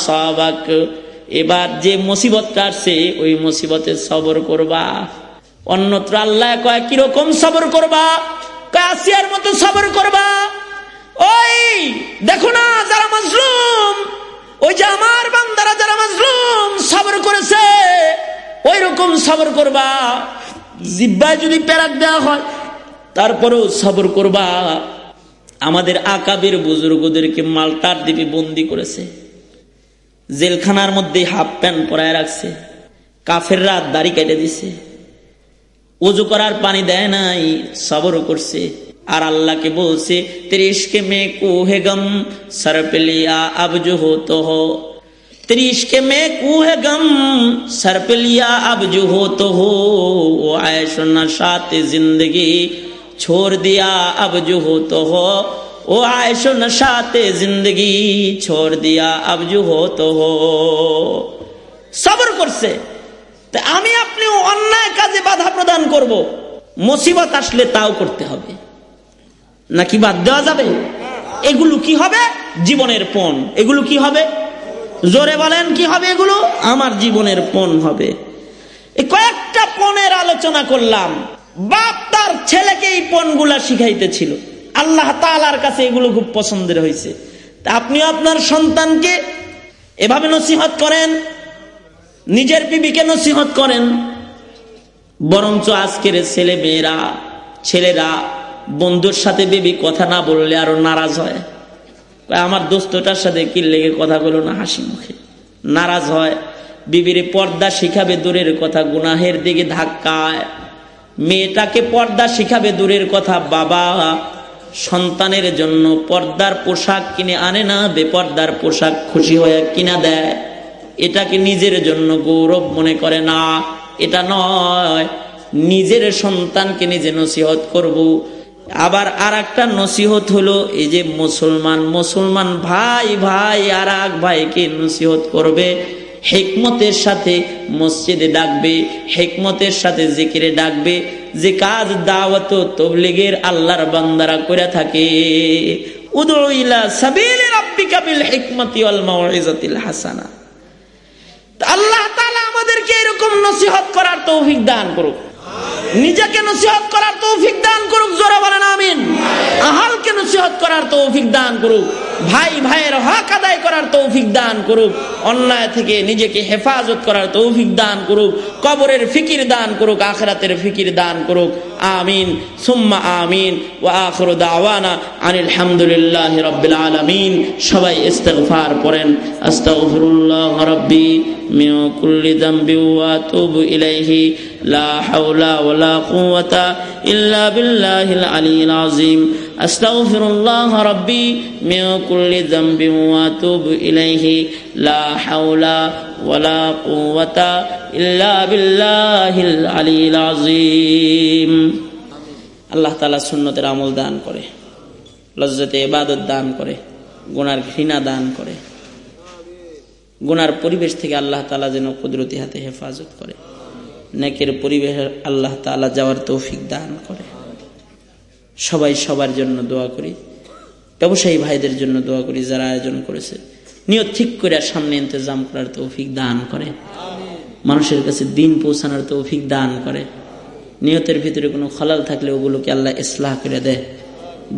এবার যে মুসিবতটা আসছে, ওই মুসিবতে সবর করবা। অন্যত্র আল্লাহ কয়, কীরকম সবর করবা? কাশিয়ার মতো সবর করবা? ওই, দেখো না, যারা মজলুম, ওই যে আমার বান্দারা যারা মজলুম সবর করেছে ওই রকম সবর করবা। জিব্বায় যদি প্যারাক দেওয়া হয়, তারপরেও সবর করবা। আমাদের আকাবের বুজুর্গদেরকে মালটার দ্বীপে বন্দি করেছে। জেলখানার মধ্যে হাফ প্যান্ট পরায় রাখছে। কাফের রাত দাড়ি কেটে দিছে। উজু করার পানি দেয় নাই, সবর করছে। আর আল্লাহকে বলছে, ত্রিশকে মে কুহে গম সরপলিয়া আবজ হো তো হো त्रिश्क में कूह गम सर पे लिया अब जो हो तो हो वो ऐश नशात जिंदगी छोड़ दिया अब जो हो तो हो वो ऐश नशात जिंदगी छोड़ दिया अब जो हो तो हो সবর করছে তা আমি আপনি অন্যায় কাজে বাধা প্রদান করব মুসিবত আসলে তাও করতে হবে নাকি বাদ দেওয়া যাবে এগুলো কি হবে জীবনের পণ এগুলো কি হবে জোরে বলেন, কি হবে এগুলো? আমার জীবনের পণ হবে। কয়েকটা পণের আলোচনা করলাম। বাপ তার ছেলেকে এই পণগুলা শিখাইতেছিল। আল্লাহ তালার কাছে এগুলো খুব পছন্দের হয়েছে আপনিও আপনার সন্তানকে এভাবে নসিহত করেন, নিজের বিবিকে নসিহত করেন। বরঞ্চ আজকের ছেলে মেয়েরা ছেলেরা বন্ধুর সাথে বেবি কথা না বললে আরও নারাজ হয়। আমার দোস্তটার সাথে কি লেগে কথা বলো না হাসি মুখে? নারাজ হয়। বিবির পর্দা শিখাবে দূরের কথা, গুনাহের দিকে ধাক্কায়। মেয়েটাকে পর্দা শিখাবে দূরের কথা, বাবা সন্তানের জন্য পর্দার পোশাক কিনে আনে না, বেপর্দার পোশাক খুশি হয়ে কিনা দেয়। এটাকে নিজের জন্য গৌরব মনে করে না। এটা নয়, নিজের সন্তানকে নিজে নসিহত করব। আবার আর একটা নসিহত হলো, এই যে মুসলমান মুসলমান ভাই ভাই আর এক ভাইকে নসিহত করবে, হেকমতের সাথে মসজিদে ডাকবে, হেকমতের সাথে জিকিরে ডাকবে, যে কাজ দাওয়াত তবলিগের আল্লাহর বান্দারা করে থাকে। আল্লাহ আমাদেরকে এরকম নসিহত করার তৌফিক দান করুক। নিজেকে নসিহত করার তৌফিক দান করুক, জোরা বলেন, আমিন। আহালকে নসিহত করার তৌফিক দান করুক। ভাই, ভাইয়ের হক আদায় করার তৌফিক দান করুক, অন্যায় থেকে নিজেকে হেফাজত করার তৌফিক দান করুক, কবরের ফিকির দান করুক, আখরাতের ফিকির দান করুক। আমিন। সুম্মা আমিন। ও আখর দাওয়ানা আনিল হামদুলিল্লাহ রব্বিল আলামিন। সবাই ইস্তেগফার পড়েন। আস্তাগফিরুল্লাহ রাব্বি যামবি ওয়া আতুবু ইলাইহি। লা হাওলা ওয়ালা কুওয়াতা ইল্লা বিল্লাহিল আলিয়্যিল আস্তাগফিরুল্লাহ রাব্বি মিন কুল্লি যামবি ওয়া আতুবু ইলাইহি, লা হাওলা ওয়ালা কুওয়াতা ইল্লা বিল্লাহিল আলিয়্যিল আযীম। আল্লাহ তাআলা সুন্নতের আমল দান করে, লজ্জতে ইবাদত দান করে, গুনার ঘৃণা দান করে। গুনার পরিবেশ থেকে আল্লাহ তালা যেন কুদরতি হাতে হেফাজত করে। নেকের পরিবেশ আল্লাহ তালা যাওয়ার তৌফিক দান করে। সবাই সবার জন্য দোয়া করি। ব্যবসায়ী ভাইদের জন্য দোয়া করি যারা আয়োজন করেছে। নিয়ত ঠিক করে সামনে ইন্তজাম করার তৌফিক দান করে। মানুষের কাছে দিন পৌঁছানোর তৌফিক দান করে। নিয়তের ভিতরে কোনো খলাল থাকলে ওগুলোকে আল্লাহ ইসলাহ করে দেয়।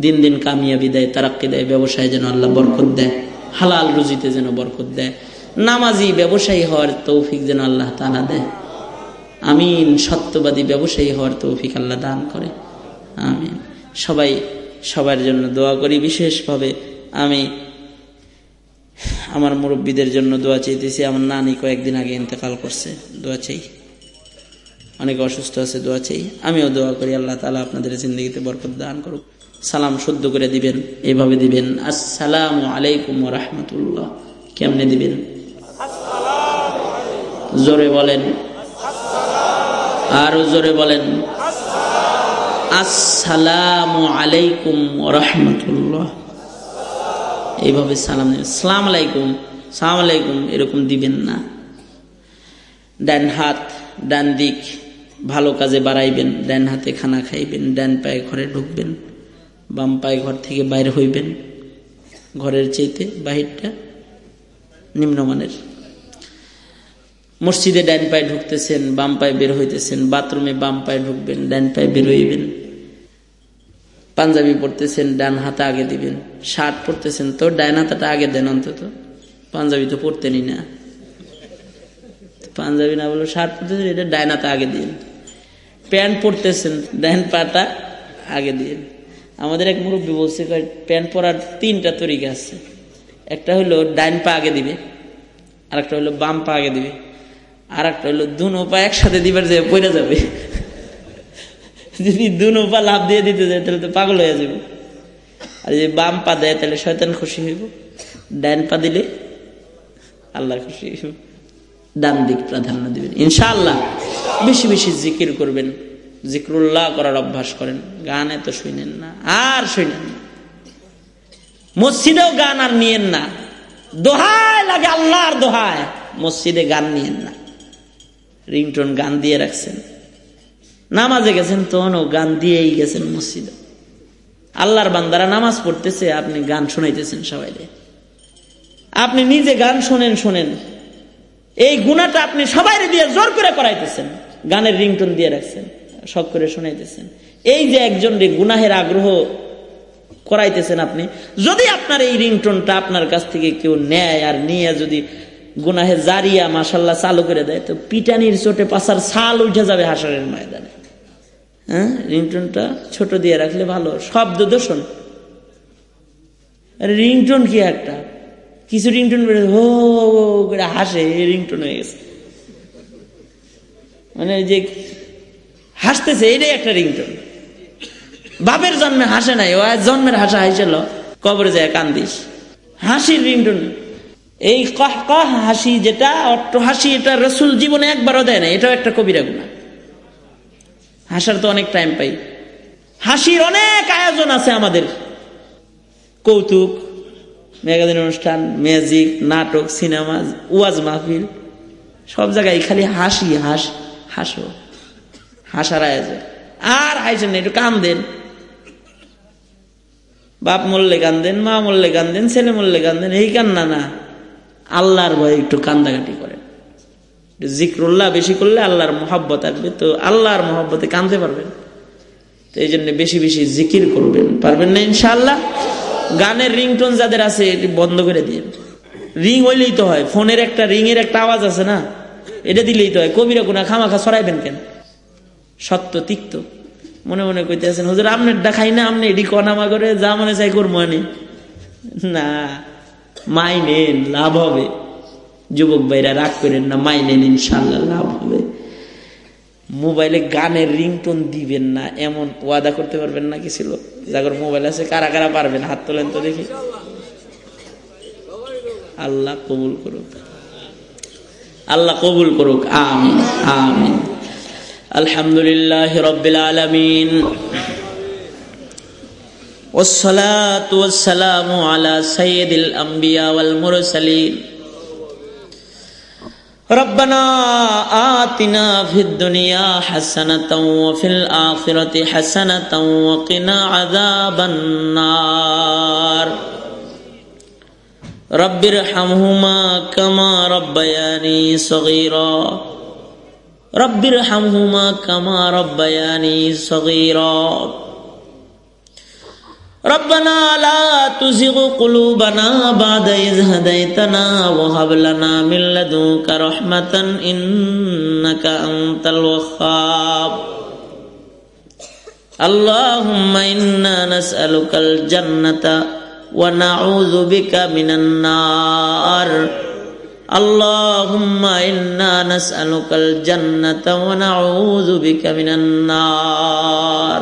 দিন দিন কামিয়াবি দেয়, তারাক্কি দেয়, ব্যবসায় যেন আল্লাহ বরকত দেয়। হালাল রুজিতে যেন বরকত দেয়। নামাজি ব্যবসায়ী হওয়ার তৌফিক যেন আল্লাহ তালা দেয়। আমিন, সত্যবাদী ব্যবসায়ী হওয়ার তৌফিক আল্লাহ দান করে। আমিন। সবাই সবার জন্য দোয়া করি। বিশেষভাবে আমি আমার মুরব্বীদের জন্য দোয়া চাইতেছি। আমার নানি কয়েকদিন আগে ইন্তেকাল করছে, দোয়া চাই। অনেক অসুস্থ আছে, দোয়া চাই। আমিও দোয়া করি, আল্লাহ তালা আপনাদের জিন্দগিতে বরকত দান করুক। সালাম শুদ্ধ করে দিবেন, এভাবে দিবেন। আসসালাম আলাইকুম রহমতুল্লাহ। কেমনে দিবেন? জোরে বলেন। আরও জোরে বলেন। আসসালাম আলাইকুম রহমতুল্লাহ। এইভাবে সালাম দেবেন সালাম আলাইকুম সালাম আলাইকুম, এরকম দিবেন না। ডান হাত, ডান দিক, ভালো কাজে বাড়াইবেন, ডান হাতে খানা খাইবেন, ডান পায়ে ঘরে ঢুকবেন, বাম পায়ে ঘর থেকে বাইর হইবেন। ঘরের চেয়েতে বাহিরটা নিম্নমানের। মসজিদে ডান পায়ে ঢুকতেছেন, বাম পায়ে বের হইতেছেন, বাথরুমে বাম পায়ে ঢুকবেন, ডান পায়ে বের হইবেন। পাঞ্জাবি পরতেছেন, ডান হাতে আগে দিবেন, শার্ট পরতেছেন, তো ডান হাতাটা আগে দেন অন্তত। পাঞ্জাবি তো পরতেনই না। পাঞ্জাবি না বলো শার্ট পরতেছেন, এটা ডান হাতে আগে দিন প্যান্ট পরতেছেন, ডান পাটা আগে দিন আমাদের এক মুরব্বী বলছে প্যান্ট পরার তিনটা তরিকা আছে। একটা হলো ডাইন পা আগে দিবে আর একটা হলো বাম পা আগে দিবে আর একটা হলো দুনো পা একসাথে দিবার যে পড়ে যাবে। যদি দুনো পা লাভ দিয়ে দিতে যায়, তাহলে তো পাগল হয়ে যাবে। আর যদি বাম পা দেয়, তাহলে শয়তান খুশি হইব। ডাইন পা দিলে আল্লাহ খুশি হইব। ডান দিক প্রাধান্য দিবেন। ইনশাআল্লাহ বেশি বেশি জিকির করবেন। জিক্রুল্লাহ করার অভ্যাস করেন। গানে তো শুনেন না, আর শুনেন না। মসজিদেও গান আর নিয়েন না। দোহায় লাগে আল্লাহর দোহায়। মসজিদে গান নিয়েন না। রিংটোন গান দিয়ে রাখছেন। নামাজে গেছেন তখনও গান দিয়েই গেছেন মসজিদে। আল্লাহর বান্দারা নামাজ পড়তেছে, আপনি গান শোনাইতেছেন সবাই আপনি নিজে গান শোনেন শোনেন। এই গুণাটা আপনি সবাই দিয়ে জোর করে করাইতেছেন। গানের রিংটোন দিয়ে রাখছেন, শখ করে শোনাইতেছেন। এই যে একজন গুনাহের আগ্রহ করাইতেছেন আপনি, যদি আপনার এই রিংটোনটা আপনার কাছ থেকে কেউ নেয় আর নিয়ে যদি গুনাহে জারিয়া মাসাল্লাহ চালু করে দেয়, তো পিটানির চোটে পাশার ছাল উঠে যাবে হাসারের ময়দানে। হ্যাঁ রিংটোনটা ছোট দিয়ে রাখলে ভালো। শব্দ দূষণ রিংটোন কি একটা? কিছু রিংটোন বেড়ে হো করে হাসে রিংটোন হয়ে গেছে। মানে যে হাসতেছে, এটাই একটা রিংটোন। বাপের জন্মে হাসে নাই, ও জন্মের হাসা হাসেল। কবরে যায় কান্দিস। হাসির রিংটোন। এই কহ কহ হাসি যেটা, অট্ট হাসি এটা রসুল জীবনে একবারও দেয় না এটাও একটা কবিরা গুণা হাসার তো অনেক টাইম পাই। হাসির অনেক আয়োজন আছে আমাদের। কৌতুক ম্যাগাজিন অনুষ্ঠান ম্যাজিক নাটক সিনেমা ওয়াজ মাহফিল, সব জায়গায় খালি হাসি, হাস, হাসো। হাসার আয়োজন। আর হাইছেন একটু কান দেন। বাপ মরলে গান দেন, মা মরলে গান দেন, ছেলে মরলে গান দেন, এই কান্না না। আল্লাহর ভয়ে একটু কান্দাকাটি করেন। জিক্রুল্লাহ বেশি করলে আল্লাহর মহাব্বত আসবে। তো আল্লাহর মহাব্বতে কানতে পারবেন। তো এই জন্য বেশি বেশি জিকির করবেন। পারবেন না ইনশাল্লাহ গানের রিংটোন যাদের আছে, এটি বন্ধ করে দিয়ে রিং হইলেই তো হয়, ফোনের একটা রিং এর একটা আওয়াজ আছে না? এটা দিলেই তো হয়। কবিরা গুনা খামাখা সরাইবেন কেন? সত্য, তিক্ত। মনে মনে কইতে আছেন, হুজুর আপনার খাই না আপনি এটি কনামা করে, যা মনে চাই করব না মাই নেন লাভ হবে। যুবক ভাইরা রাগ করেন না মাই নেন ইনশাল্লাহ লাভ হবে মোবাইলে গানের রিংটোন দিবেন না এমন ওয়াদা করতে পারবেন না কি ছিল যাগর মোবাইল আছে কারা কারা পারবেন হাত তোলেন তো দেখি আল্লাহ কবুল করুক আল্লাহ কবুল করুক আমিন আমিন আলহামদুলিল্লাহ রব্বিল আলমিন والصلاة والسلام على سيد الأنبياء والمرسلين ربنا آتنا في الدنيا حسنة وفي الآخرة حسنة وقنا عذاب النار. رب ارحمهما كما ربياني صغيرا. رب ارحمهما كما ربياني صغيرا. ربنا لا تزغ قلوبنا بعد إذ هديتنا وهب لنا من لدنك رحمة إنك أنت الوهاب اللهم إنا نسألك الجنة ونعوذ بك من النار اللهم إنا نسألك الجنة ونعوذ بك من النار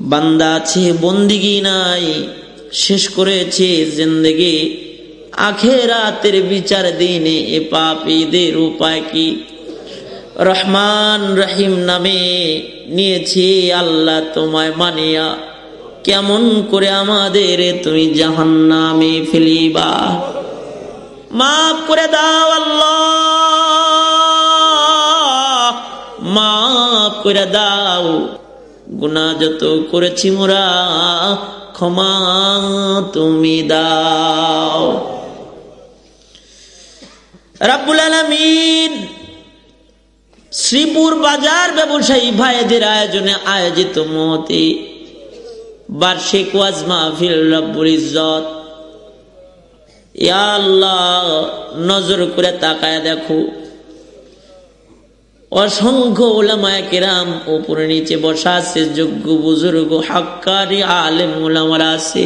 বান্দা আছে, বন্দিগি নাই, শেষ করেছে জিন্দগি। আখেরাতের বিচার দিনে এ পাপীদের উপায় কি? রহমান রহিম নামে নিয়েছি আল্লাহ তোমায় মানিয়া। কেমন করে আমাদের তুমি জাহান নামে ফেলিবা? মাফ করে দাও আল্লাহ, মাফ করে দাও। গুনা যত করেছি মোরা, ক্ষমা তুমি দাও। রাব্বুল আলামিন শ্রীপুর বাজার ব্যবসায়ী ভাইদের আয়োজনে আয়োজিত মতে বার্ষিক ওয়াজ মাহফিল রব্বুল ইজ্জত। আল্লাহ, নজর করে তাকায় দেখো। অসংখ্য ওলামায় কেরাম উপরে নিচে বসা আছে, যোগ্য বুজুর্গ হাক্কারি আলেম ওলামারা আছে,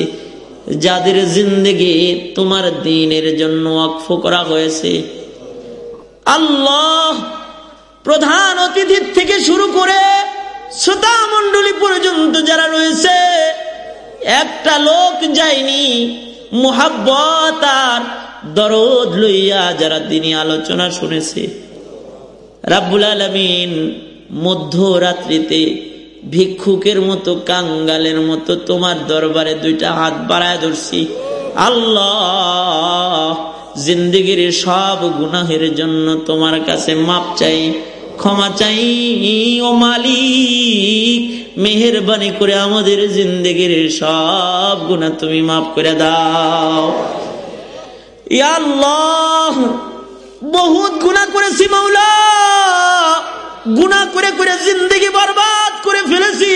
যাদের জিন্দগি তোমার দিনের জন্য অক্ষ করা হয়েছে। আল্লাহ প্রধান অতিথির থেকে শুরু করে শ্রোতা মন্ডলী পর্যন্ত যারা রয়েছে, একটা লোক যায়নি, মোহাব্বত আর দরদ লইয়া যারা তিনি আলোচনা শুনেছে। রাব্বুল আলমিন মধ্যরাত্রিতে ভিক্ষুকের মতো কাঙ্গালের মতো তোমার দরবারে দুইটা হাত বাড়ায় ধরছি। আল্লাহ, জিন্দগির সব গুনাহের জন্য তোমার কাছে মাপ চাই, ক্ষমা চাই। ও মালিক, মেহরবানি করে আমাদের জিন্দগির সব গুণা তুমি মাফ করে দাও। আল্লাহ, বহুত গুণা করেছি মাওলা গুণা করে করে জিন্দগি বরবাদ করে ফেলেছি।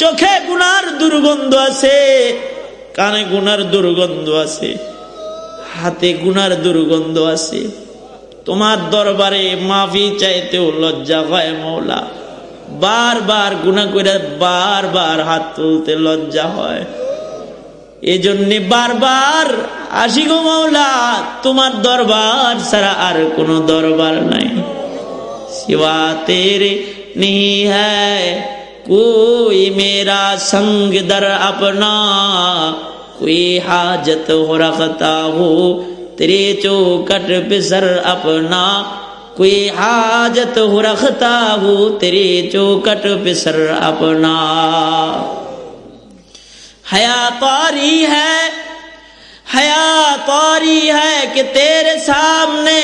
চোখে গুনার দুর্গন্ধ আছে, কানে গুনার দুর্গন্ধ আছে, হাতে গুনার দুর্গন্ধ আছে। তোমার দরবারে মাফি চাইতেও লজ্জা হয় মৌলা। বারবার গুণা করে বারবার হাত তুলতে লজ্জা হয়। এজন্য বারবার আসি গো মৌলা তোমার দরবার ছাড়া আর কোনো দরবার নাই। سوا تیرے نہیں ہے کوئی میرا سنگ در اپنا کوئی حاجت ہو رکھتا ہو تیرے چوکٹ پہ سر اپنا کوئی حاجت ہو رکھتا ہو تیرے چوکٹ پہ سر اپنا حیا طاری ہے، حیا ہے کہ تیرے سامنے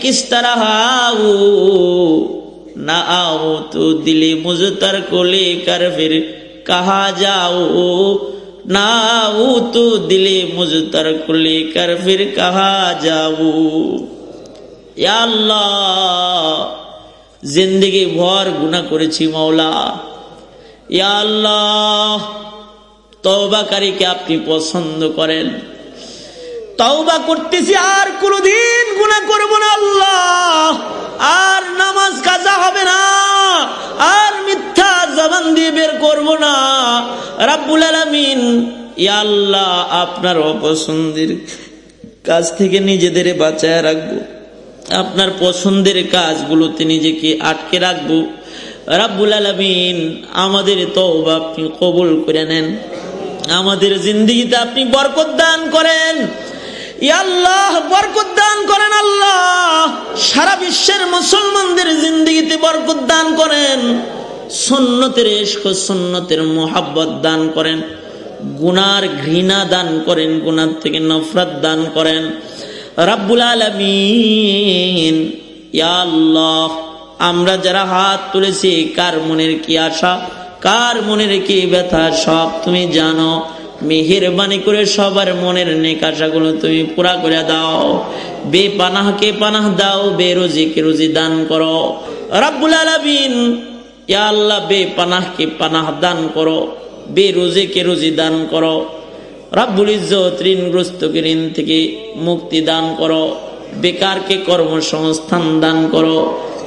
کس طرح آؤں نہ آؤں تو دلی مزتر کو لے کر پھر کہا جاؤ۔ نہ آؤں تو دلی مزتر کو لے کر پھر کہا جاؤ۔ یا اللہ، زندگی بھر گناہ کریچی مولا۔ یا اللہ তওবাকারীকে আপনি পছন্দ করেন। তওবা করতেছি, আর কোনদিন গুণা করব না আল্লাহ। আর নামাজ কাজা হবে না, আর মিথ্যা জবান দিয়ে বের করব না। রাব্বুল আলামিন, ইয়া আল্লাহ, আপনার অপছন্দের কাজ থেকে নিজেদের বাঁচায় রাখব। আপনার পছন্দের কাজগুলোতে নিজেকে আটকে রাখব। রাব্বুল আলমিন, আমাদের তওবা আপনি কবুল করে নেন। আমাদের জিন্দিগিতে আপনি বরকত দান করেন। আল্লাহ, বরকত দান করেন আল্লাহ। সারা বিশ্বের মুসলমানদের জিন্দিগিতে বরকত দান করেন। সন্ন্যতের এসক সন্ন্যতের মোহাব্বত দান করেন। গুনার ঘৃণা দান করেন, গুনার থেকে নফরত দান করেন। রাব্বুল আলমিন আল্লাহ, আমরা যারা হাত তুলেছি, কার মনের কি আশা? কার মনের কি ব্যথা সব তুমি জানো? মেহেরবানি করে সবার মনের নেক আশাগুলো তুমি পুরা করে দাও। বে পানাহকে পানাহ দাও বে রোজিকে রোজি দান করো। রাব্বুল আলামিন আল্লাহ বে পানাহকে পানাহ দান করো বে রোজিকে রোজি দান করো। রাব্বুল ইজ্জত ঋণগ্রস্তকে ঋণ থেকে মুক্তি দান করো। বেকারকে কর্মসংস্থান দান করো।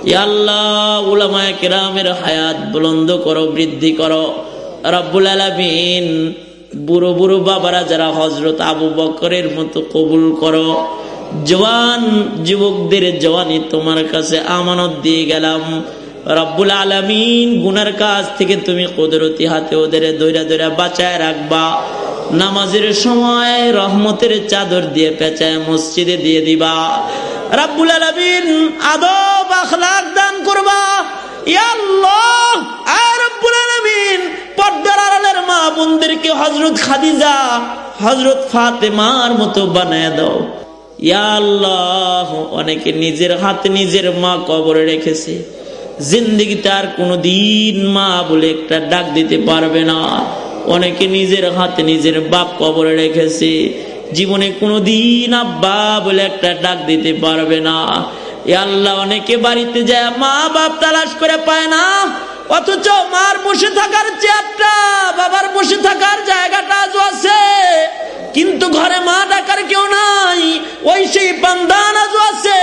আল্লাহ, উলামায় কেরামের হায়াত বুলন্দ করো, বৃদ্ধি করো। রব্বুল আলমিন, বুড়ো বুড়ো বাবারা যারা হজরত আবু বকরের মতো কবুল করো। জওয়ান যুবকদের জওয়ানি তোমার কাছে আমানত দিয়ে গেলাম। রব্বুল আলমিন, গুনার কাজ থেকে তুমি কুদরতি হাতে ওদের দৈরা দৈরা বাঁচায় রাখবা। নামাজের সময় রহমতের চাদর দিয়ে পেঁচায় মসজিদে দিয়ে দিবা। রাব্বুল আলামিন আদব আখলাক দান করবা। আর রাব্বুল আলামিন মা বোনদেরকে মতো বানায় অনেকে নিজের হাতে নিজের মা কবরে রেখেছে। মা বলে একটা ডাক দিতে পারবে না। অনেকে নিজের হাতে নিজের বাপ কবরে রেখেছে। জীবনে কোনোদিন আব্বা বলে একটা ডাক দিতে পারবে না। এ আল্লাহ অনেকে বাড়িতে যায় মা বাপ তালাশ করে পায় না। অথচ মার বসে থাকার চেয়ারটা, বাবার বসে থাকার জায়গাটা আজও আছে। কিন্তু ঘরে মা ডাকার কেউ নাই, ওই সেই পান্দান আজও আছে।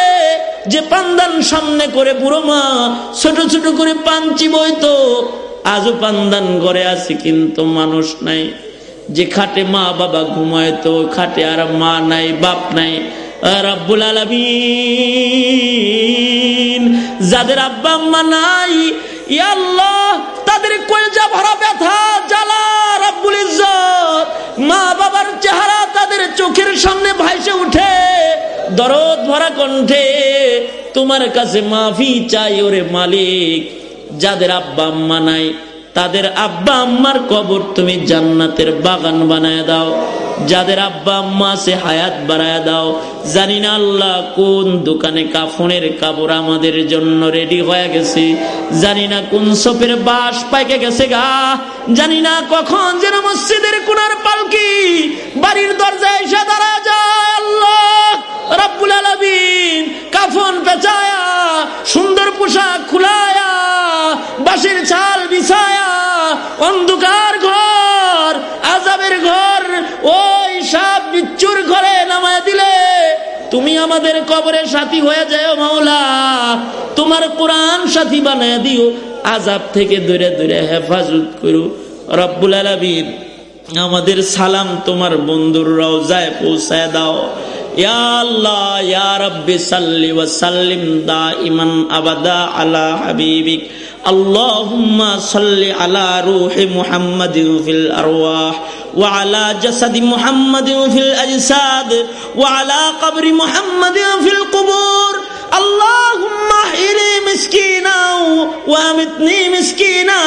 যে পান্দান সামনে করে বুড়ো মা, ছোট ছোট করে পাঞ্চি বইতো আজও পান্দান ঘরে আছে কিন্তু মানুষ নাই। যে খাটে মা বাবা ঘুমায় তো খাটে আর মা নাই, বাপ নাই। রব্বুল আলমিন, যাদের আব্বা আম্মা নাই আল্লাহ তাদের কলজা ভরা ব্যথা জ্বালা, রব্বুল ইজ্জত। মা বাবার চেহারা তাদের চোখের সামনে ভাইসে উঠে, দরদ ভরা কণ্ঠে, তোমার কাছে মাফি চাই ওরে মালিক, যাদের আব্বা আম্মা নাই। তাদের আব্বা আম্মার কবর তুমি জান্নাতের বাগান বানায় দাও। যাদের আব্বা আম্মা আছে হায়াত বাড়ায় দাও। জানি না আল্লাহ কোন দোকানে কাফনের কাপড় আমাদের জন্য রেডি হয়ে গেছে। জানি না কোন সপের বাস পাইকে গেছে গা। জানি না কখন যেন মসজিদের কোনার পালকি বাড়ির দরজায় এসে দাঁড়া যায় আল্লাহ। রাব্বুল আলামিন কাফন পেঁচায়া, সুন্দর পোশাক খুলায়া, বাঁশের ছাল তুমি আমাদের কবরে সাথী হয়ে যাও, মাওলা। তোমার কোরআন সাথী বানায় দিও আজাব থেকে দূরে দূরে হেফাজত করু। রব্বুল আলমিন, আমাদের সালাম তোমার বন্ধুর রওজায় পৌঁছায় দাও। يا الله يا رب صل وسلم دائما أبدا على حبيبك. اللهم صل على روح محمد في الأرواح وعلى جسد محمد في الأجساد وعلى قبر محمد في القبور. اللهم احيني مسكينا وامتني مسكينا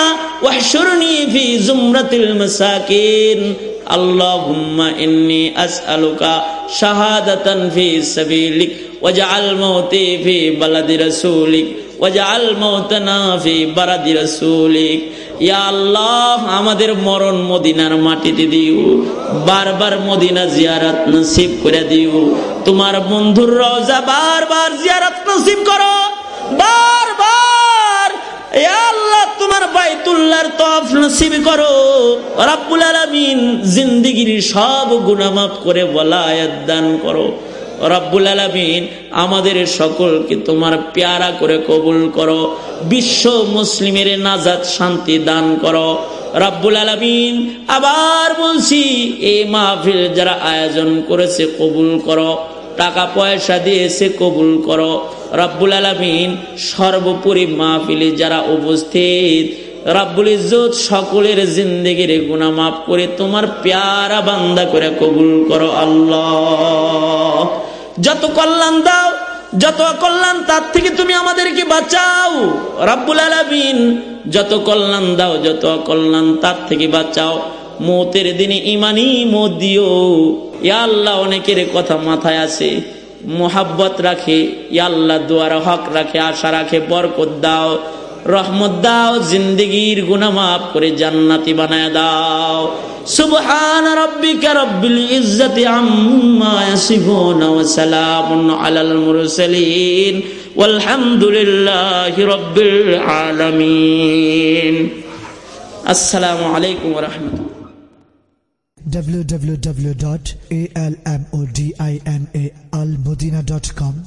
واحشرني في زمرة المساكين. আল্লাহুম্মা ইন্নি আসআলুকা শাহাদাতান ফি সাবিলিক, ওয়াজআল মাউতি ফি বালাদি রাসূলিক, ওয়াজআল মাউতানা ফি বারাদি রাসূলিক। ইয়া আল্লাহ, আমাদের মরণ মদিনার মাটিতে দিও, বারবার মদিনা জিয়ারত নসিব করে দিও। তোমার বন্ধুর রওজা বারবার জিয়ারত নসিব করো, বারবার। ইয়া তোমার বাইতুল্লাহর তফ নসিব করো। রাব্বুল আলামিন জিন্দেগির সব মাফ করে বলায়াত দান করো। রব্বুল আলমিন আমাদের সকলকে তোমার পেয়ারা করে কবুল করো। বিশ্ব মুসলিমের নাজাদ শান্তি দান করো। রব্বুল আলমিন আবার বলছি, এই মাহফিল যারা আয়োজন করেছে কবুল করো। টাকা পয়সা দিয়েছে কবুল করো। রব্বুল আলমিন সর্বোপরি মাহফিলে যারা উপস্থিত, রাব্বুল ইজ্জত সকলের জিন্দগির গুণা মাফ করে তোমার প্যারা বান্দা করে কবুল করো আল্লাহ। যত কল্যাণ দাও, যত কল্যাণ তার থেকে তুমি আমাদেরকে বাঁচাও। রাব্বুল আলামিন যত কল্যাণ দাও, যত কল্যাণ তার থেকে বাঁচাও। মতের দিনে ইমানি মত দিও। আল্লাহ, অনেকের কথা মাথায় আছে। মোহাব্বত রাখে ইয়াল্লাহ দুয়ার হক রাখে, আশা রাখে, বরকত দাও, রহমত দাও, জিন্দগির গুনা মাফ করে জান্নাতি বানায় দাও। সুবহান রাব্বিকা রব্বিল ইজ্জাতি আম্মা ইয়াসিফুন ওয়া সালামুন আলাল মুরসালিন। ওয়ালহামদুলিল্লাহি রাব্বিল আলামিন। আসসালামু আলাইকুম ওয়া রাহমাতুল্লাহ। www.almodinaalmodina.com